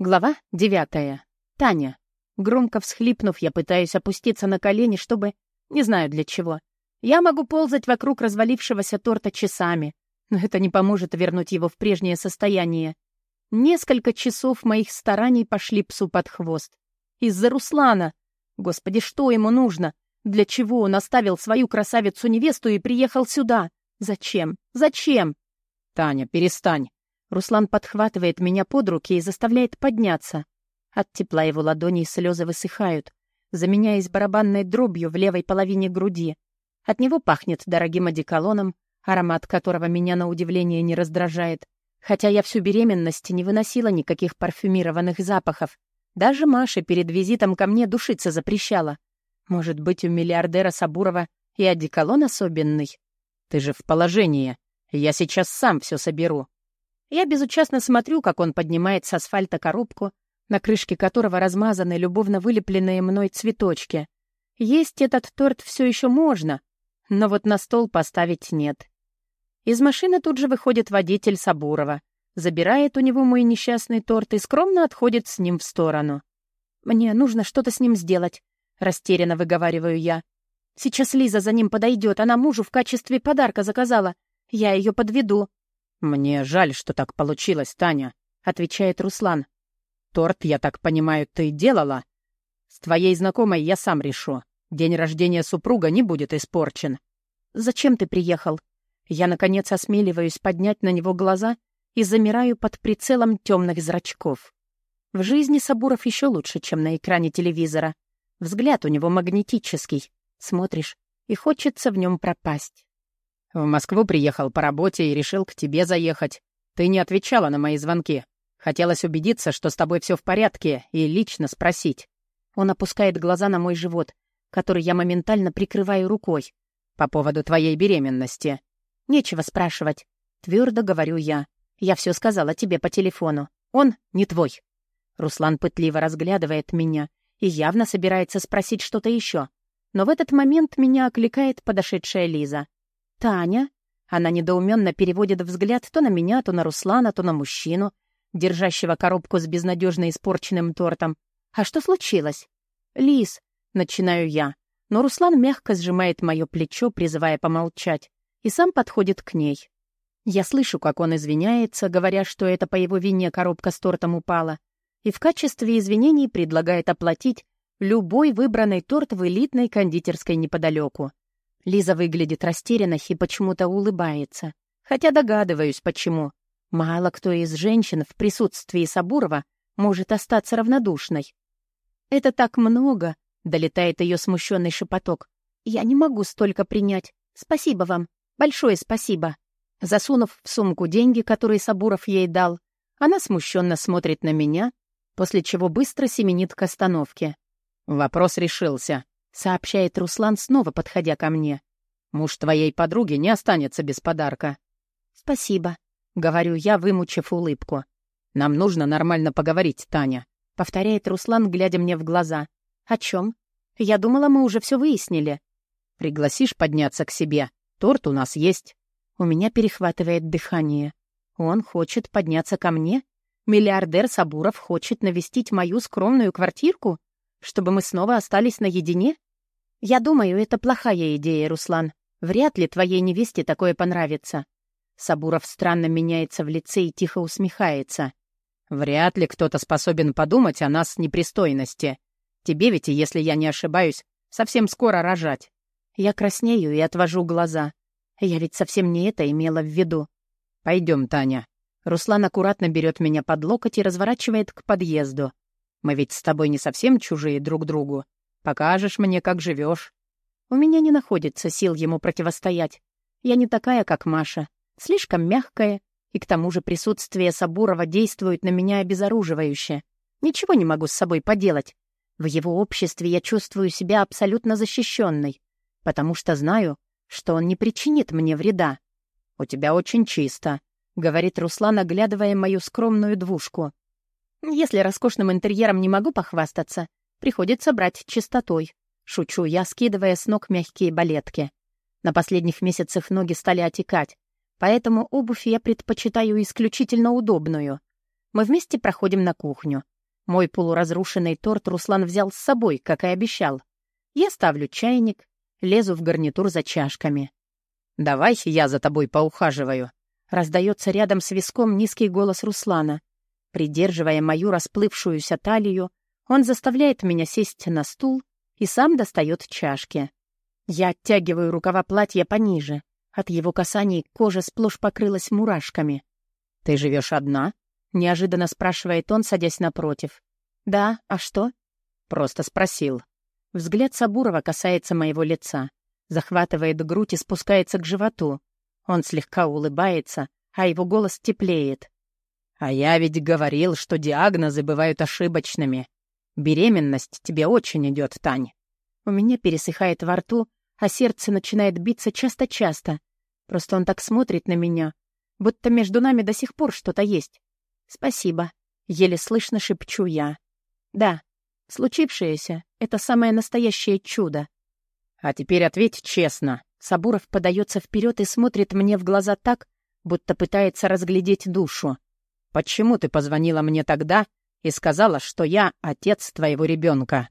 Глава девятая. Таня. Громко всхлипнув, я пытаюсь опуститься на колени, чтобы... Не знаю для чего. Я могу ползать вокруг развалившегося торта часами, но это не поможет вернуть его в прежнее состояние. Несколько часов моих стараний пошли псу под хвост. Из-за Руслана. Господи, что ему нужно? Для чего он оставил свою красавицу-невесту и приехал сюда? Зачем? Зачем? Таня, перестань. Руслан подхватывает меня под руки и заставляет подняться. От тепла его ладоней слезы высыхают, заменяясь барабанной дробью в левой половине груди. От него пахнет дорогим одеколоном, аромат которого меня на удивление не раздражает. Хотя я всю беременность не выносила никаких парфюмированных запахов. Даже Маша перед визитом ко мне душиться запрещала. Может быть, у миллиардера Сабурова и одеколон особенный? Ты же в положении. Я сейчас сам все соберу. Я безучастно смотрю, как он поднимает с асфальта коробку, на крышке которого размазаны любовно вылепленные мной цветочки. Есть этот торт все еще можно, но вот на стол поставить нет. Из машины тут же выходит водитель Сабурова, забирает у него мой несчастный торт и скромно отходит с ним в сторону. «Мне нужно что-то с ним сделать», — растерянно выговариваю я. «Сейчас Лиза за ним подойдет, она мужу в качестве подарка заказала. Я ее подведу». «Мне жаль, что так получилось, Таня», — отвечает Руслан. «Торт, я так понимаю, ты делала? С твоей знакомой я сам решу. День рождения супруга не будет испорчен». «Зачем ты приехал?» Я, наконец, осмеливаюсь поднять на него глаза и замираю под прицелом темных зрачков. В жизни Сабуров еще лучше, чем на экране телевизора. Взгляд у него магнетический. Смотришь, и хочется в нем пропасть. В Москву приехал по работе и решил к тебе заехать. Ты не отвечала на мои звонки. Хотелось убедиться, что с тобой все в порядке, и лично спросить. Он опускает глаза на мой живот, который я моментально прикрываю рукой. По поводу твоей беременности. Нечего спрашивать. Твердо говорю я. Я все сказала тебе по телефону. Он не твой. Руслан пытливо разглядывает меня и явно собирается спросить что-то еще. Но в этот момент меня окликает подошедшая Лиза. «Таня?» Она недоуменно переводит взгляд то на меня, то на Руслана, то на мужчину, держащего коробку с безнадежно испорченным тортом. «А что случилось?» «Лиз», — начинаю я, но Руслан мягко сжимает мое плечо, призывая помолчать, и сам подходит к ней. Я слышу, как он извиняется, говоря, что это по его вине коробка с тортом упала, и в качестве извинений предлагает оплатить любой выбранный торт в элитной кондитерской неподалеку. Лиза выглядит растерянной и почему-то улыбается. Хотя догадываюсь, почему. Мало кто из женщин в присутствии Сабурова может остаться равнодушной. «Это так много!» — долетает ее смущенный шепоток. «Я не могу столько принять. Спасибо вам. Большое спасибо». Засунув в сумку деньги, которые Сабуров ей дал, она смущенно смотрит на меня, после чего быстро семенит к остановке. «Вопрос решился», сообщает Руслан, снова подходя ко мне. «Муж твоей подруги не останется без подарка». «Спасибо», — говорю я, вымучив улыбку. «Нам нужно нормально поговорить, Таня», — повторяет Руслан, глядя мне в глаза. «О чем? Я думала, мы уже все выяснили». «Пригласишь подняться к себе? Торт у нас есть». У меня перехватывает дыхание. Он хочет подняться ко мне? Миллиардер Сабуров хочет навестить мою скромную квартирку? Чтобы мы снова остались наедине? «Я думаю, это плохая идея, Руслан. Вряд ли твоей невесте такое понравится». Сабуров странно меняется в лице и тихо усмехается. «Вряд ли кто-то способен подумать о нас непристойности. Тебе ведь, если я не ошибаюсь, совсем скоро рожать». Я краснею и отвожу глаза. Я ведь совсем не это имела в виду. Пойдем, Таня». Руслан аккуратно берет меня под локоть и разворачивает к подъезду. «Мы ведь с тобой не совсем чужие друг другу. Покажешь мне, как живешь. У меня не находится сил ему противостоять. Я не такая, как Маша. Слишком мягкая, и к тому же присутствие Сабурова действует на меня обезоруживающе. Ничего не могу с собой поделать. В его обществе я чувствую себя абсолютно защищенной, потому что знаю, что он не причинит мне вреда. «У тебя очень чисто», — говорит Руслан, оглядывая мою скромную двушку. «Если роскошным интерьером не могу похвастаться, Приходится брать чистотой. Шучу я, скидывая с ног мягкие балетки. На последних месяцах ноги стали отекать, поэтому обувь я предпочитаю исключительно удобную. Мы вместе проходим на кухню. Мой полуразрушенный торт Руслан взял с собой, как и обещал. Я ставлю чайник, лезу в гарнитур за чашками. «Давай я за тобой поухаживаю», — раздается рядом с виском низкий голос Руслана. Придерживая мою расплывшуюся талию, он заставляет меня сесть на стул и сам достает чашки. Я оттягиваю рукава платья пониже. От его касаний кожа сплошь покрылась мурашками. «Ты живешь одна?» — неожиданно спрашивает он, садясь напротив. «Да, а что?» «Просто спросил». Взгляд Сабурова касается моего лица, захватывает грудь и спускается к животу. Он слегка улыбается, а его голос теплеет. «А я ведь говорил, что диагнозы бывают ошибочными. Беременность тебе очень идет, Тань». У меня пересыхает во рту, а сердце начинает биться часто-часто. Просто он так смотрит на меня, будто между нами до сих пор что-то есть. «Спасибо», — еле слышно шепчу я. «Да, случившееся — это самое настоящее чудо». «А теперь ответь честно». Сабуров подается вперед и смотрит мне в глаза так, будто пытается разглядеть душу. «Почему ты позвонила мне тогда и сказала, что я отец твоего ребенка?»